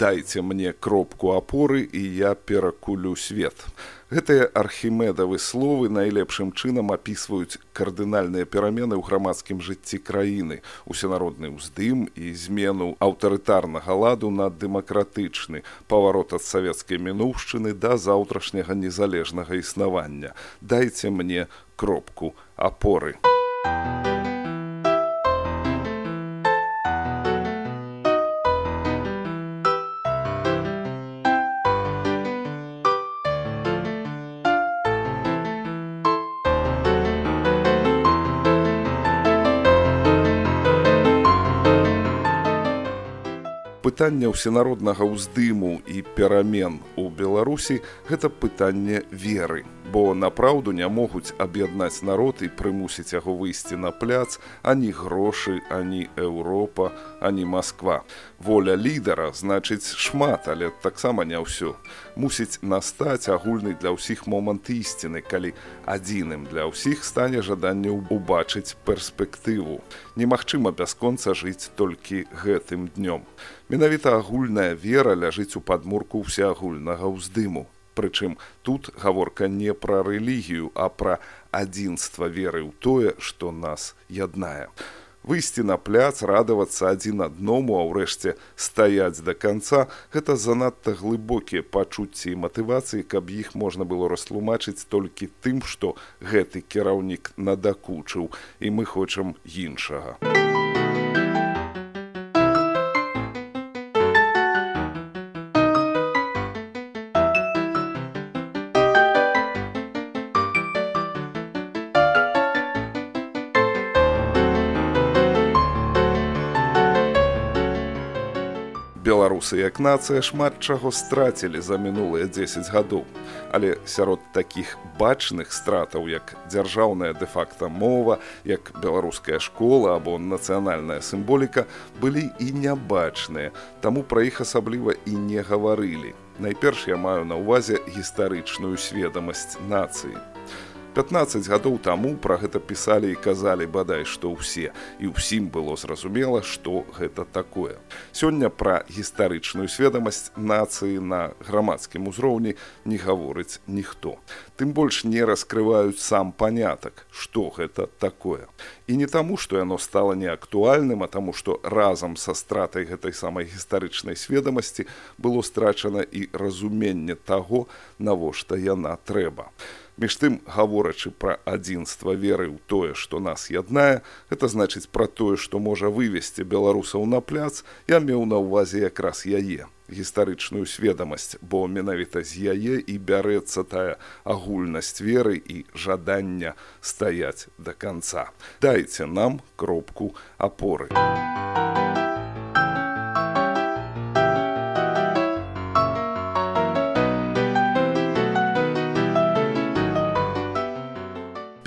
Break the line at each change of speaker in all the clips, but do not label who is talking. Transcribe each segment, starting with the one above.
дайце мне кропку апоры і я перакулю свет гэтыя архімедавы словы найлепшым чынам апісваюць кардынальныя перамены ў грамадскім жыцці краіны усенародны ўздым і змену аўтарытарнага ладу на дэмакратычны паварот ад савецкай мінуўшчыны да заўтрашняга незалежнага існавання. Дайце мне кропку апоры пытанне ўсенароднага ўздыму і перамен у беларусі гэта пытанне веры бо напраўду не могуць аб'яднаць народ і прымусіць яго выйсці на пляц ані грошы ані еўропа ані москва воля лідара значыць шмат але таксама не ўсё. Мусіць настаць агульны для ўсіх момант ісціны калі адзіным для ўсіх стане жаданняў убачыць перспектыву. Немагчыма бясконца жыць толькі гэтым днём. Менавіта агульная вера ляжыць у падмурку ўсеагульнага ўздыму Прычым тут гаворка не пра рэлігію, а пра адзінства веры ў тое, што нас яднае. Выйсці на пляц, радавацца адзін адному, а ўрэшце стаяць да канца, гэта занадта глыбокія пачуцці і матывацыі, каб іх можна было растлумачыць толькі тым, што гэты кіраўнік надакучыў і мы хочам іншага. Беларусы як нацыя шмат чаго страцілі за мінулыя 10 гадоў. Але сярод такіх бачных стратаў, як дзяржаўная дэ-факта мова, як беларуская школа або нацыянальная сімволіка былі і нябачныя, таму пра іх асабліва і не гаварылі. Найперш я маю на ўвазе гістарычную сведамасць нацыі. 15 гадоў таму пра гэта пісалі і казалі бадай што ўсе і ўсім было зразумела што гэта такое. Сёння пра гістарычную сведамасць нацыі на грамадскім узроўні не гаворыць ніхто тым больш не раскрываюць сам панятак што гэта такое. І не таму што яно стала неактуальным а таму што разам са стратай гэтай самай гістарычнай сведамасці было страчана і разуменне таго навошта яна трэба Між тым, гаворачы пра адзінства веры ў тое, што нас яднае, гэта значыць пра тое, што можа вывесці беларусаў на пляц, я меў на ўвазе якраз яе гістарычную сведамасць, бо менавіта з яе і бярэцца тая агульнасць веры і жадання стаяць да канца. Дайце нам кропку апоры.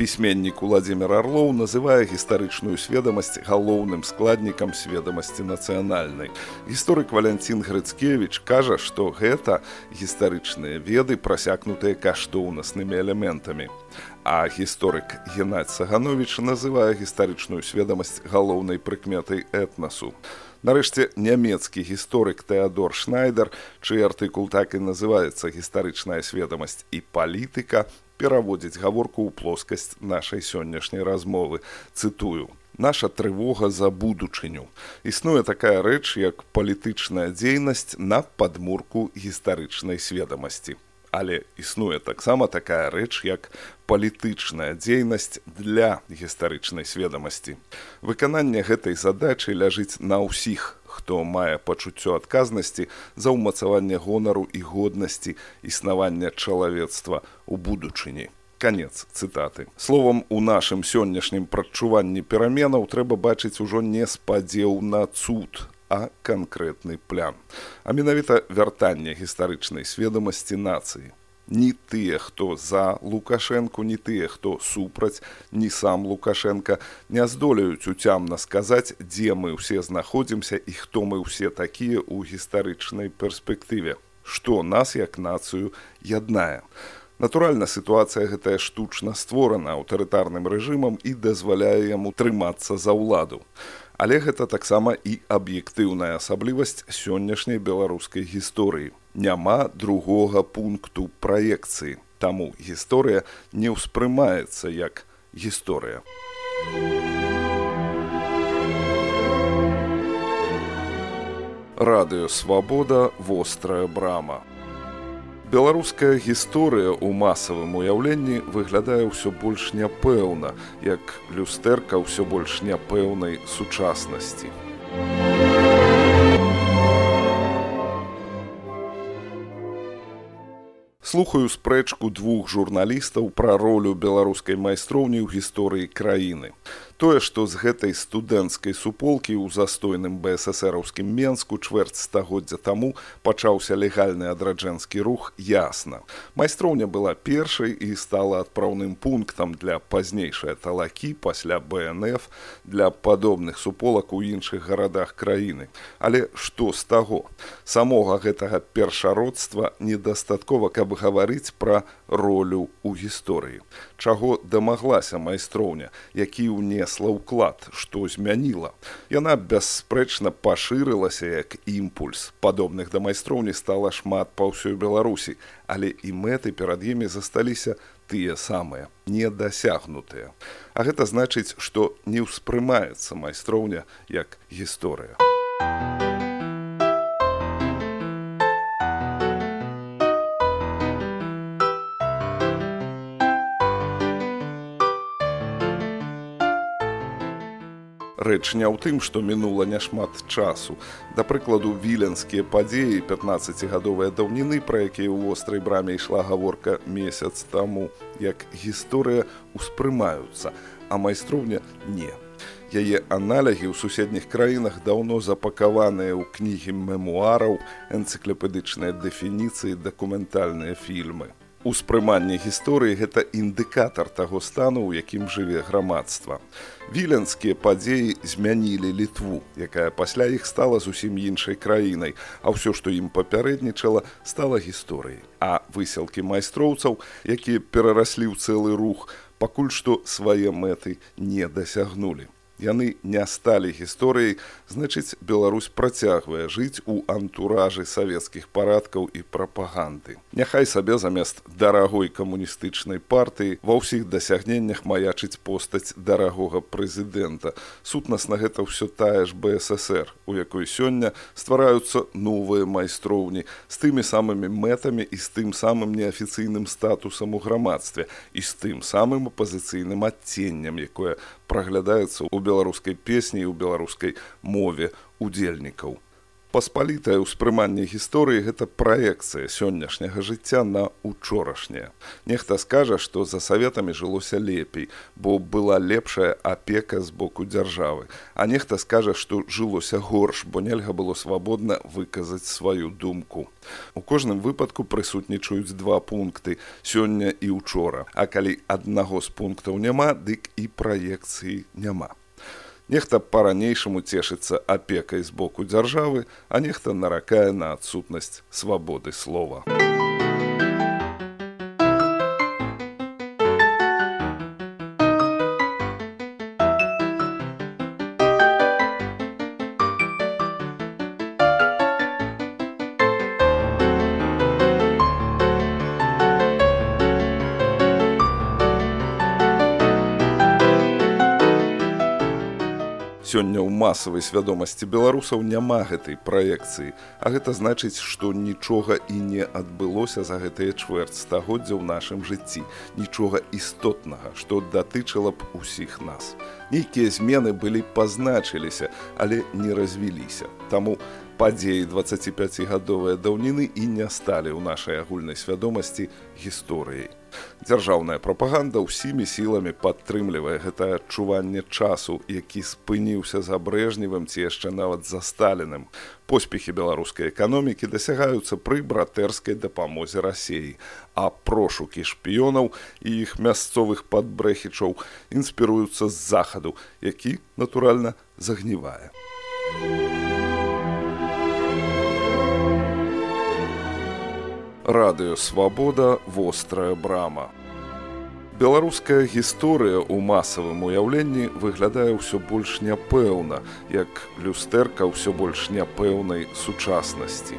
Пісьменнік Владзімир Арлоў называе гістарычную сведамасць галоўным складнікам сведамасці нацыянальнай. Гісторык Валянцін Грыцкевіч кажа, што гэта гістарычныя веды прасякнутыя каштоўнаснымі элементамі. А гісторык Геннадзь Саганович называе гістарычную сведамасць галоўнай прыкметай этнасу. Нарэшце нямецкі гісторык Тэадор Шнайдер, чый артыкул так і называецца гістарычная сведамасць і палітыка, пераводзіць гаворку ў плоскасць нашай сённяшняй размовы. Цытую. Наша трывога за будучыню. Існуе такая рэч як палітычная дзейнасць на падмурку гістарычнай сведамасці. Але існуе таксама такая рэч як палітычная дзейнасць для гістарычнай сведамасці. Выкананне гэтай задачы ляжыць на ўсіх хто мае пачуццё адказнасці за ўмацаванне гонару і годнасці існавання чалавецтва ў будучыні. Канец цытаты. Словам, у нашым сённяшнім прадчуванні пераменаў трэба бачыць ужо не спадзеў на цуд, а канкрэтны план. А менавіта вяртанне гістарычнай сведамасці нацыі. Ні тыя хто за лукашэнку ні тыя хто супраць ні сам лукашенко. Не здолеюць уцямна сказаць дзе мы ўсе знаходзімся і хто мы ўсе такія ў гістарычнай перспектыве. Што нас як нацыю яднае. Натуральна сітуацыя гэтая штучна створана аўтарытарным рэжымам і дазваляе яму трымацца за ўладу але гэта таксама і аб'ектыўная асаблівасць сённяшняй беларускай гісторыі няма другога пункту праекцыі. Таму гісторыя не ўспрымаецца як гісторыя. Радыё свабода вострая брама. Беларуская гісторыя ў масавым уяўленні выглядае ўсё больш няпэўна, як люстэрка ўсё больш няпэўнай сучаснасці. слухаю спрэчку двух журналістаў пра ролю беларускай майстроўні ў гісторыі краіны тое што з гэтай студэнцкай суполкі ў застойным бСсраўскім менску чвэрць стагоддзя таму пачаўся легальны адраджэнскі рух ясна. Майстроўня была першай і стала адпраўным пунктам для пазнейшай талакі пасля БНФ для падобных суполак у іншых гарадах краіны. Але што з таго? Самога гэтага першародства недастаткова, каб гаварыць пра ролю ў гісторыі. Чаго дамаглася майстроўня, які ўнесла ўклад, што змяніла. Яна бясспрэчна пашырылася як імпульс. Падобных да майстроўні стала шмат па ўсёй Беларусі, але і мэты перад імі засталіся тыя самыя, недасягнутыя. А гэта значыць, што не ўспрымаецца майстроўня як гісторыя. Рэч не ў тым, што мінула няшмат часу. Да прыкладу віленскія падзеі 15гадовыя даўніны, пра якія ў вострай браме ішла гаворка месяц таму, як гісторыя ўспрымаюцца, а майстроўня не. Яе аналягі ў суседніх краінах даўно запакаваныя ў кнігі мемуараў, энцыклапедычныя дэфініцыі, дакументальныя фільмы успрыманне гісторыі гэта індыкатар таго стану, у якім жыве грамадства. Віленскія падзеі змянілі літву, якая пасля іх стала зусім іншай краінай, а ўсё, што ім папярэднічала, стала гісторыяй. А высілкі майстроўцаў, якія перараслі ў цэлы рух, пакуль што свае мэты не дасягнулі яны не сталі гісторыяй значыць Беларусь працягвае жыць у антуражы савецкіх парадкаў і прапаганды. Няхай сабе замест дарагой камуністычнай партыі ва ўсіх дасягненнях маячыць постаць дарагога прэзідэнта. Сутнасна гэта ўсё тая ж бСр у якой сёння ствараюцца новыя майстроўні з тымі самымі мэтамі і з тым самым неафіцыйным статусам у грамадстве і з тым самым апазіцыйным адценнем якое праглядаецца ў беларускай песні і ў беларускай мове удзельнікаў. Паспалітае ўспрыманне гісторыі гэта праекцыя сённяшняга жыцця на учорашняе. Нехта скажа, што за саветамі жылося лепей, бо была лепшая апека з боку дзяржавы. А нехта скажа, што жылося горш, бо нельга было свабодна выказаць сваю думку. У кожным выпадку прысутнічаюць два пункты сёння і учора. А калі аднаго з пунктаў няма, дык і праекцыі няма. Нехта па-ранейшаму цешыцца апекай з боку дзяржавы, а нехта наракае на адсутнасць свабоды слова. Масавай свядомасці беларусаў няма гэтай праекцыі а гэта значыць што нічога і не адбылося за гэтыя чвэрць стагоддзя ў нашым жыцці нічога істотнага што датычыла б усіх нас. Нейкія змены былі пазначыліся але не развіліся. Таму падзеі 25гадовыя даўніны і не сталі ў нашай агульнай свядомасці гісторыяй Дзяржаўная прапаганда ўсімі сіламі падтрымлівае гэтае адчуванне часу, які спыніўся за брэжневым ці яшчэ нават за сталіным. Поспехі беларускай эканомікі дасягаюцца пры братэрскай дапамозе рассеі, а прошукі шпіёнаў і іх мясцовых падбрэхічаў інспіруюцца з захаду, які, натуральна, загнівае. Радыё свабода вострая брама. Беларуская гісторыя ў масавым уяўленні выглядае ўсё больш няпэўна, як люстэрка ўсё больш няпэўнай сучаснасці.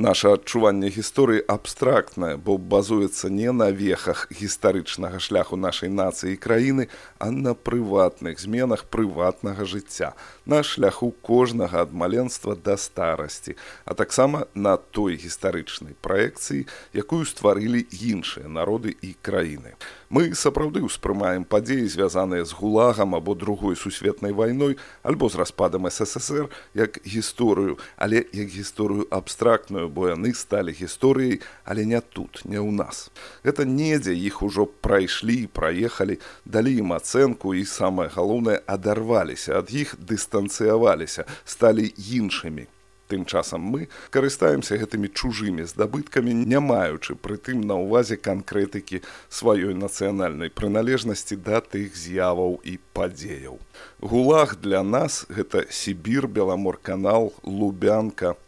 Наша адчуванне гісторыі абстрактнае, бо базуецца не на вехах гістарычнага шляху нашай нацыі і краіны, а на прыватных зменах прыватнага жыцця, на шляху кожнага ад маленства да старасці, а таксама на той гістарычнай праекцыі, якую стварылі іншыя народы і краіны. Мы сапраўды ўспрымаем падзеі, звязаныя з гулагам або другой сусветнай вайной альбо з распадам ССР як гісторыю, але як гісторыю абстрактную, бо яны сталі гісторыяй, але не тут, не ў нас. Гэта недзе іх ужо прайшлі праехалі, далі ім ацэнку і самае галоўнае адарваліся ад іх дыстанцыяваліся, сталі іншымі Тым часам мы карыстаемся гэтымі чужымі здабыткамі, не маючы прытым на ўвазе канкрэтыкі сваёй нацыянальнай прыналежнасці да тых з'яваў і падзеяў. Гулаг для нас гэта Сібір, Беламорканал, Лубянка.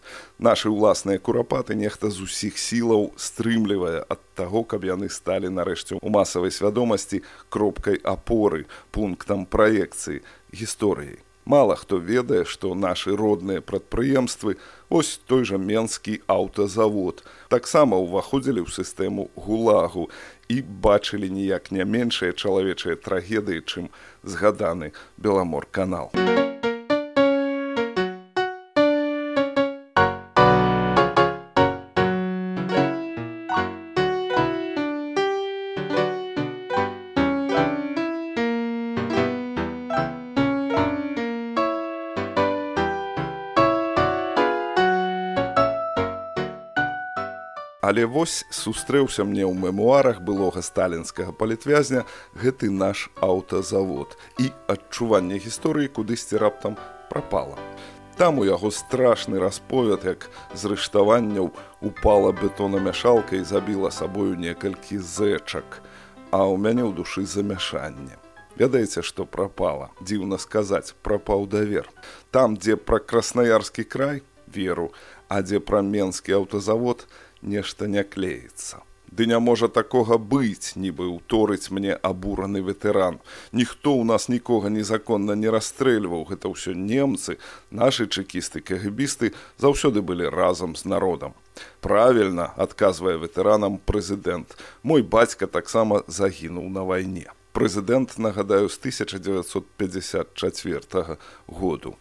Нашы ўласныя курапаты нехта з усіх сілаў стрымлівае ад таго, каб яны сталі нарэшце ў масавай свядомасці кропкай апоры, пунктам праекцыі, гісторыяй. Мала хто ведае, што нашы родныя прадпрыемствы ось той жа менскі аўтазавод таксама ўваходзілі ў сістэму гулагу і бачылі ніяк не меншыя чалавечыя трагедыі, чым згаданы беламор канал. Але вось сустрэўся мне ў мемуарах былога сталінскага палітвязня гэты наш аўтазавод і адчуванне гісторыі кудысьці раптам прапала. Там у яго страшны расповед, як з рыштаванняў упала бетонамяшалка і забіла сабою некалькі зэчак, а ў мяне ў душы замяшанне. Ведаеце, што прапала, дзіўна сказаць, прапаў давер. Там, дзе пра краснаярскі край веру, а дзе пра менскі аўтазавод, нешта не клеіцца. Ды не можа такога быць, нібы ўторыць мне абураны ветэран. Ніхто ў нас нікога незаконна не расстрэльваў, гэта ўсё немцы, нашы чэкісты кагібісты заўсёды былі разам з народам. Правільна адказвае ветэранам прэзідэнт. Мой бацька таксама загінуў на вайне. Прэзідэнт нагадаю з 1954 году.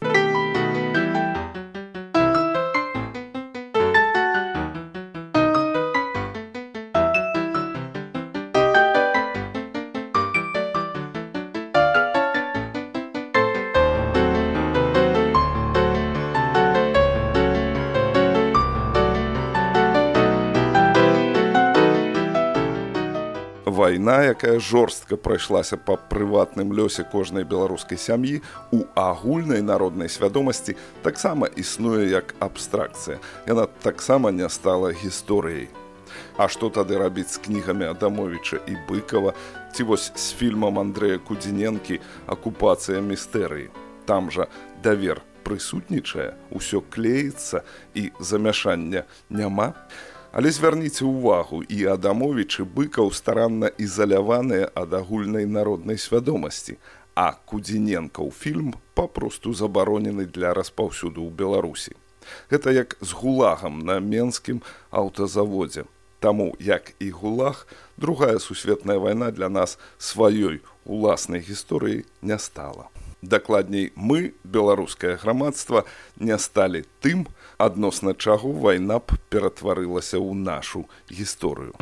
Вайна, якая жорстка прайшлася па прыватным лёсе кожнай беларускай сям'і у агульнай народнай свядомасці таксама існуе як абстракцыя. Яна таксама не стала гісторыяй. А што тады рабіць з кнігамі Адамовіча і быкова ці вось з фільмам Андрэя Кудзіненкі акупацыя містэрыі. Там жа давер прысутнічае, усё клеіцца і замяшання няма. Але звярніце ўвагу і Адамовічы быкаў старанна ізаляваныя ад агульнай народнай свядомасці, а Кудзіненкаў фільм папросту забаронены для распаўсюду ў Беларусі. Гэта як з гулагам на менскім аўтазаводзе. Таму як і гулаг, другая сусветная вайна для нас сваёй уласнай гісторыі не стала. Дакладней, мы, беларускае грамадства, не сталі тым, адносна чаго вайна б ператварылася ў нашу гісторыю.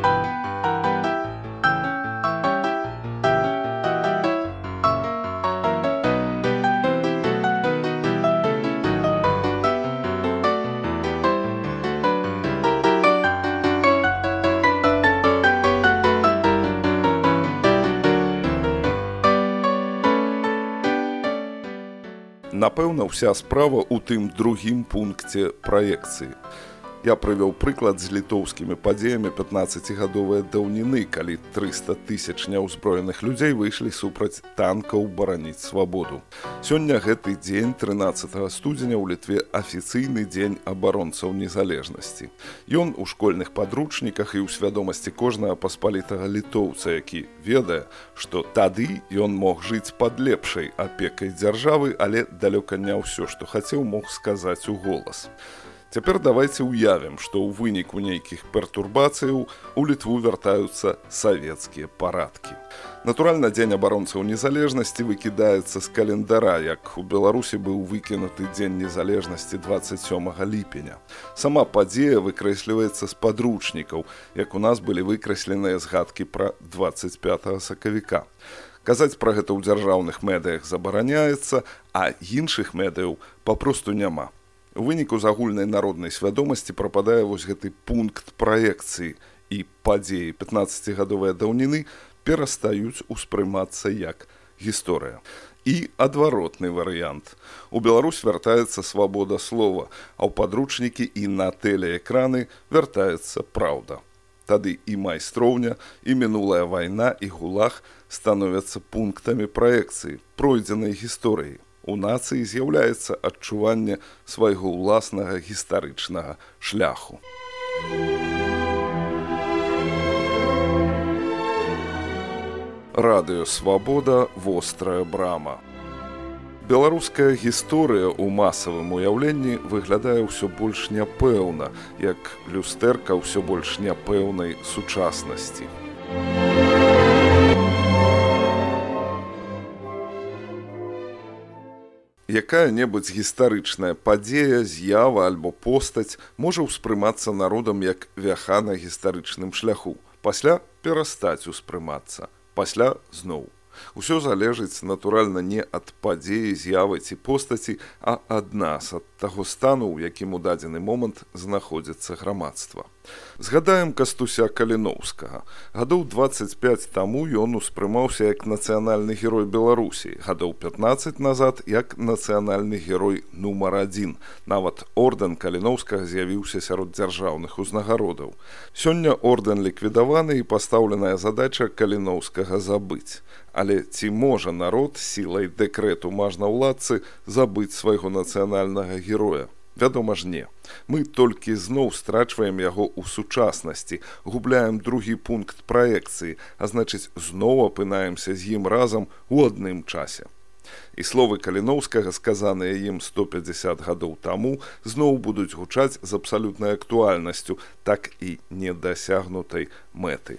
Напэўна, вся справа ў тым другім пункце праекцыі. Я прывёў прыклад з літоўскімі падзеямі 15гадовыя даўніны, калі 300 тысяч няўзброеных людзей выйшлі супраць танкаў бараніць свабоду. Сёння гэты дзень 13 студзеня ў літве афіцыйны дзень абаронцаў незалежнасці. Ён у школьных падручніках і ў свядомасці кожнага паспалітага літоўца, які ведае, што тады ён мог жыць пад лепшай апекай дзяржавы, але далёка не ўсё, што хацеў мог сказаць у голас. Цяпер давайте уявім, што ў выніку нейкіх пертурбацыяў у літву вяртаюцца савецкія парадкі. Натуральна, дзень абаронцаў незалежнасці выкідаецца з календара, як у Беларусі быў выкінуты дзень незалежнасці 27 ліпеня. Сама падзея выкрэсліваецца з падручнікаў, як у нас былі выкрасленыя згадкі пра 25 сакавіка. Казаць пра гэта ў дзяржаўных медыях забараняецца, а іншых медыяў папросту няма. У выніку з агульнай народнай свядомасці прападае вось гэты пункт праекцыі і падзеі 15гадовыя даўніны перастаюць успрымацца як гісторыя. І адваротны варыянт. У Беларусь вяртаецца свабода слова, а ў падручнікі і на тэлеэкраны вяртаецца праўда. Тады і майстроўня, і мінулая вайна і гулах становяцца пунктамі праекцыі, пройдзенай гісторыі у нацыі з'яўляецца адчуванне свайго ўласнага гістарычнага шляху. Радыё свабода вострая брама. Беларуская гісторыя ў масавым уяўленні выглядае ўсё больш няпэўна, як люстэрка ўсё больш няпэўнай сучаснасці. Якая-небудзь гістарычная падзея, з'ява альбо постаць можа ўспрымацца народам як вяха на гістарычным шляху, пасля перастаць успрымацца, пасля зноў. Усё залежыць натуральна не ад падзеі з'явы ці постаці, а ад нас ад таго стану, у якім у дадзены момант знаходзіцца грамадства. Згадаем кастуся каліноўскага. Гадоў 25 таму ён успрымаўся як нацыянальны герой Беларусі, гадоў 15 назад як нацыянальны герой нумар адзін. Нават ордэн каліноўскага з'явіўся сярод дзяржаўных узнагародаў. Сёння ордэн ліквідаваны і пастаўленая задача каліноўскага забыць. Але ці можа народ сілай дэкрэту мажнаўладцы забыць свайго нацыянальнага героя? Вядома ж не. Мы толькі зноў страчваем яго ў сучаснасці, губляем другі пункт праекцыі, а значыць, зноў апынаемся з ім разам у адным часе. І словы каліноўскага, сказаныя ім 150 гадоў таму, зноў будуць гучаць з абсалютнай актуальнасцю, так і недасягнутай мэты.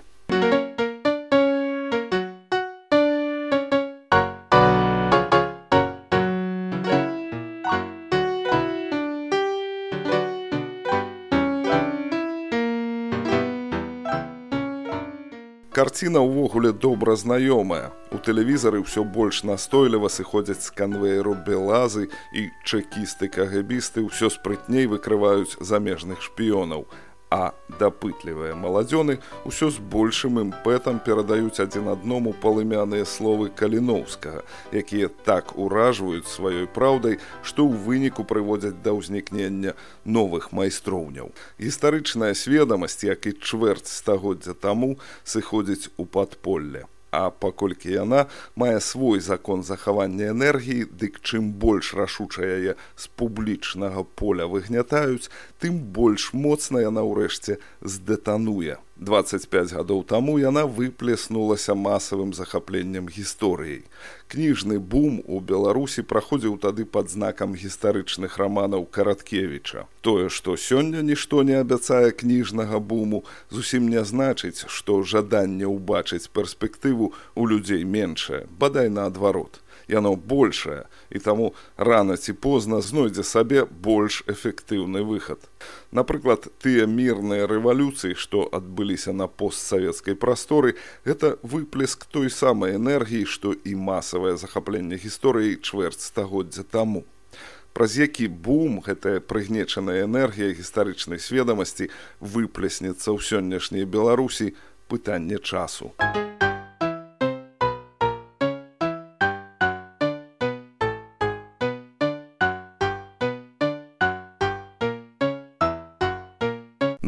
Карціна ўвогуле добра знаёмая. У тэлевізары ўсё больш настойліва сыходзяць з канвееру белазы і чэкісты кагебісты ўсё спрытней выкрываюць замежных шпіёнаў а дапытлівыя маладзёны ўсё з большым імпэтам перадаюць адзін адному палымяныя словы каліноўскага, якія так уражваюць сваёй праўдай, што ў выніку прыводзяць да ўзнікнення новых майстроўняў. Гістарычная сведамасць, як і чвэрць стагоддзя таму сыходзіць у падполле. А паколькі яна мае свой закон захавання энергіі, дык чым больш рашуча яе з публічнага поля выгнятаюць, тым больш моцна яна ўрэшце здэтануе. 25 гадоў таму яна выплеснулася масавым захапленнем гісторыяй. Кніжны бум у Беларусі праходзіў тады пад знакам гістарычных раманаў караткевіча. Тое, што сёння нішто не абяцае кніжнага буму, зусім не значыць, што жаданне ўбачыць перспектыву у людзей меншае, бадай наадварот яно большае і таму рана ці позна знойдзе сабе больш эфектыўны выхад. Напрыклад, тыя мірныя рэвалюцыі, што адбыліся на постсавецкай прасторы, гэта выплеск той самай энергіі, што і масавае захапленне гісторыі чвэрць стагоддзя таму. Праз які бум гэтая прыгнечаная энергія гістарычнай сведамасці выплеснецца ў сённяшняй беларусі пытанне часу.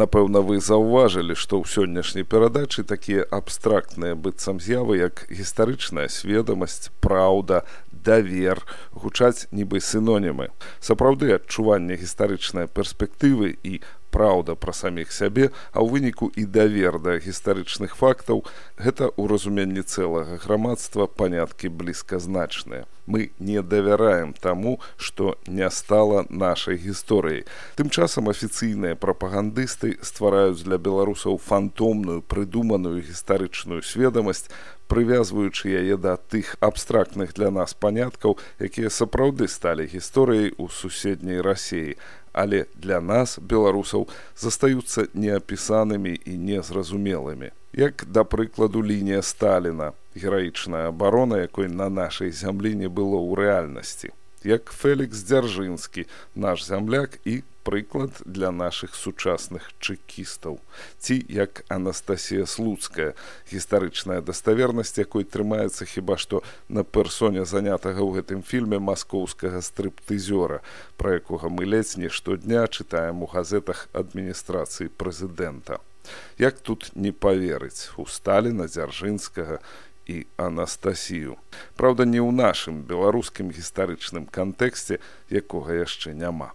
Напэўна, вы заўважылі, што ў сённяшняй перадачы такія абстрактныя быццам з'явы, як гістарычная сведамасць, праўда, давер, гучаць нібы сінонімы. Сапраўды адчуванне гістарычнай перспектывы і праўда пра саміх сябе, а ў выніку і давер да гістарычных фактаў гэта ў разуменні цэлага грамадства паняткі блізказначныя. Мы не давяраем таму, што не стала нашай гісторыяй. Тым часам афіцыйныя прапагандысты ствараюць для беларусаў фантомную прыдуманую гістарычную сведамасць, прывязваючы яе да тых абстрактных для нас паняткаў, якія сапраўды сталі гісторыяй у суседняй рассеі але для нас беларусаў застаюцца неапісанымі і незразумелымі. Як да прыкладу лінія сталіна гераічная абарона якой на нашай зямлі не было ў рэальнасці. Як фелікс дзяржынскі наш зямляк і прыклад для нашых сучасных чэкістаў. Ці як анастасія слуцкая гістарычная даставернасць якой трымаецца хіба што на персоне занятага ў гэтым фільме маскоўскага стрыптызёра пра якога мы ледзь не штодня чытаем у газетах адміністрацыі прэзідэнта. Як тут не паверыць у сталіна дзяржынскага і анастасію. Праўда не ў нашым беларускім гістарычным кантэксце якога яшчэ няма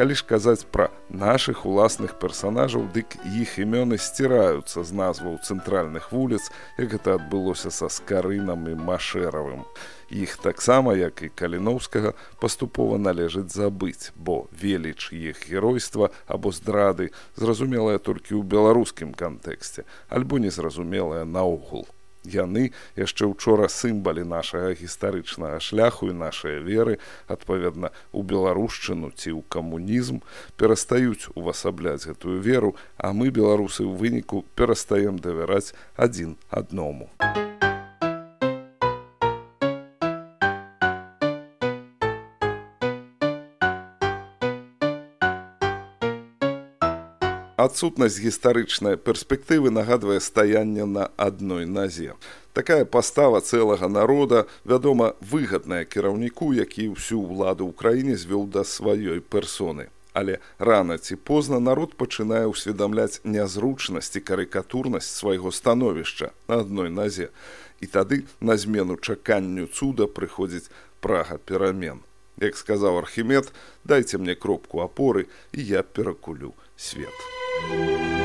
калі ж казаць пра нашых уласных персанажаў дык іх імёны сціраюцца з назваў цэнтральных вуліц як гэта адбылося са скарынам і машэравым. Іх таксама як і каліноўскага паступова належыць забыць бо веліч іх геройства або здрады зразумелая толькі ў беларускім кантэксце альбо незразумелая наогул яны яшчэ учора сімбалі нашага гістарычнага шляху і нашай веры адпаведна у беларушчыну ці ў камунізм перастаюць увасабляць гэтую веру а мы беларусы ў выніку перастаем давяраць адзін адному адсутнасць гістарычнай перспектывы нагадвае стаянне на адной назе. Такая пастава цэлага народа, вядома, выгадная кіраўніку, які ўсю ўладу ў краіне звёў да сваёй персоны. Але рана ці позна народ пачынае ўсведамляць нязручнасць і карыкатурнасць свайго становішча на адной назе. І тады на змену чаканню цуда прыходзіць прага перамен. Як сказаў архімед, дайце мне кропку апоры і я перакулю свет. You.